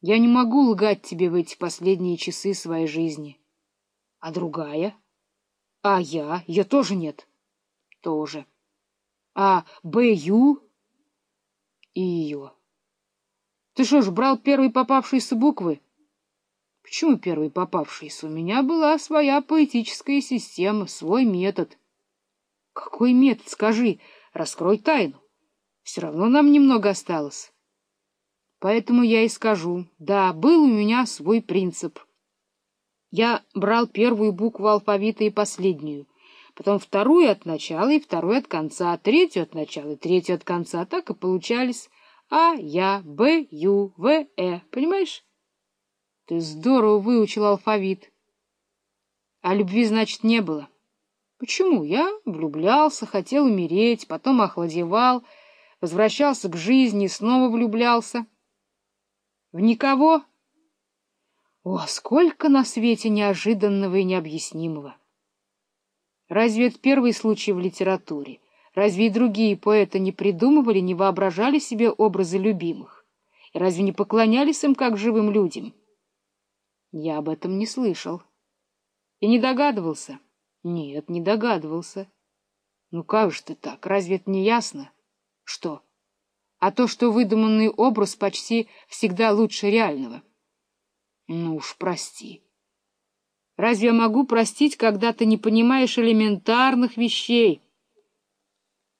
Я не могу лгать тебе в эти последние часы своей жизни. А другая? А я? Ее тоже нет? Тоже. А Б.Ю.? И ее. Ты что ж, брал первые попавшиеся буквы? Почему первые попавшиеся? У меня была своя поэтическая система, свой метод. Какой метод, скажи, раскрой тайну. Все равно нам немного осталось. Поэтому я и скажу, да, был у меня свой принцип. Я брал первую букву алфавита и последнюю, потом вторую от начала и вторую от конца, третью от начала и третью от конца. Так и получались А, Я, Б, Ю, В, Э. Понимаешь? Ты здорово выучил алфавит. А любви, значит, не было. Почему? Я влюблялся, хотел умереть, потом охладевал, возвращался к жизни и снова влюблялся. В никого? О, сколько на свете неожиданного и необъяснимого! Разве это первый случай в литературе? Разве и другие поэты не придумывали, не воображали себе образы любимых? И разве не поклонялись им как живым людям? Я об этом не слышал. И не догадывался. Нет, не догадывался. Ну как же ты так? Разве это не ясно? Что? А то, что выдуманный образ почти всегда лучше реального. Ну уж прости. Разве я могу простить, когда ты не понимаешь элементарных вещей?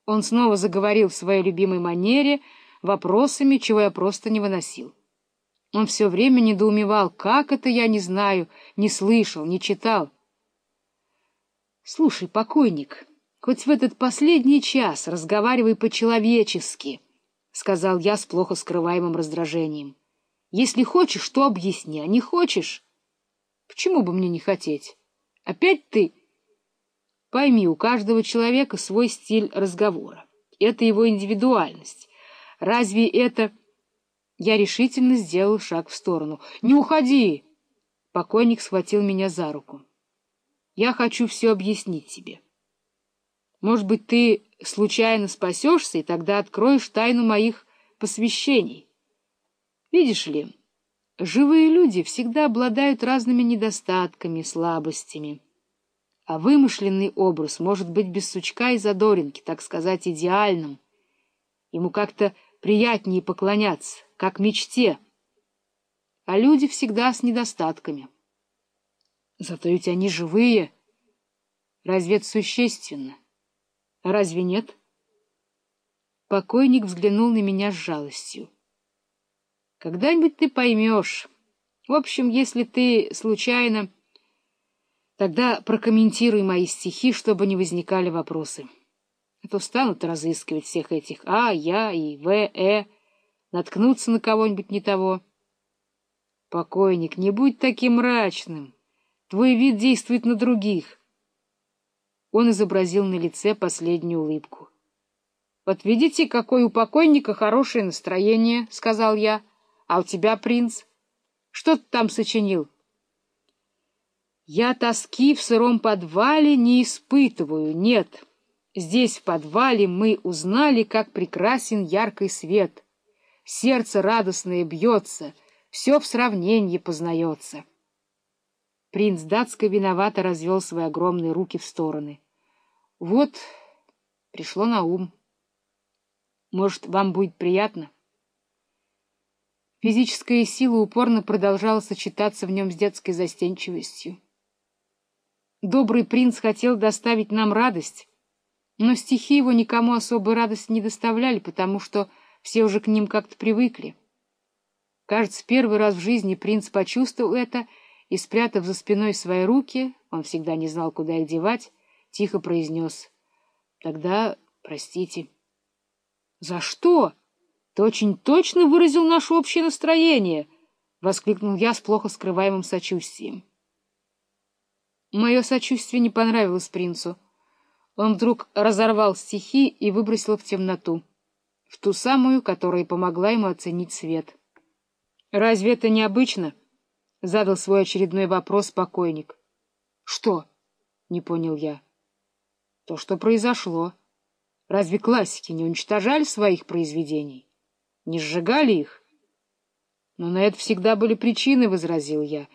Он снова заговорил в своей любимой манере, вопросами, чего я просто не выносил. Он все время недоумевал, как это я не знаю, не слышал, не читал. Слушай, покойник, хоть в этот последний час разговаривай по-человечески —— сказал я с плохо скрываемым раздражением. — Если хочешь, то объясни, а не хочешь... Почему бы мне не хотеть? Опять ты... Пойми, у каждого человека свой стиль разговора. Это его индивидуальность. Разве это... Я решительно сделал шаг в сторону. — Не уходи! Покойник схватил меня за руку. — Я хочу все объяснить тебе. Может быть, ты случайно спасешься, и тогда откроешь тайну моих посвящений. Видишь ли, живые люди всегда обладают разными недостатками, слабостями, а вымышленный образ может быть без сучка и задоринки, так сказать, идеальным. Ему как-то приятнее поклоняться, как мечте, а люди всегда с недостатками. Зато ведь они живые. Разве это существенно? Разве нет? Покойник взглянул на меня с жалостью. Когда-нибудь ты поймешь. В общем, если ты случайно... Тогда прокомментируй мои стихи, чтобы не возникали вопросы. А то станут разыскивать всех этих А, Я и В, Э, наткнуться на кого-нибудь не того. Покойник, не будь таким мрачным. Твой вид действует на других. Он изобразил на лице последнюю улыбку. — Вот видите, какое у покойника хорошее настроение, — сказал я. — А у тебя, принц, что ты там сочинил? — Я тоски в сыром подвале не испытываю, нет. Здесь, в подвале, мы узнали, как прекрасен яркий свет. Сердце радостное бьется, все в сравнении познается. Принц датско виновато развел свои огромные руки в стороны. — Вот, пришло на ум. Может, вам будет приятно? Физическая сила упорно продолжала сочетаться в нем с детской застенчивостью. Добрый принц хотел доставить нам радость, но стихи его никому особой радости не доставляли, потому что все уже к ним как-то привыкли. Кажется, первый раз в жизни принц почувствовал это — и, спрятав за спиной свои руки, он всегда не знал, куда их девать, тихо произнес. — Тогда простите. — За что? Ты очень точно выразил наше общее настроение! — воскликнул я с плохо скрываемым сочувствием. Мое сочувствие не понравилось принцу. Он вдруг разорвал стихи и выбросил в темноту, в ту самую, которая помогла ему оценить свет. — Разве это необычно? —— задал свой очередной вопрос покойник. — Что? — не понял я. — То, что произошло. Разве классики не уничтожали своих произведений? Не сжигали их? Но на это всегда были причины, — возразил я.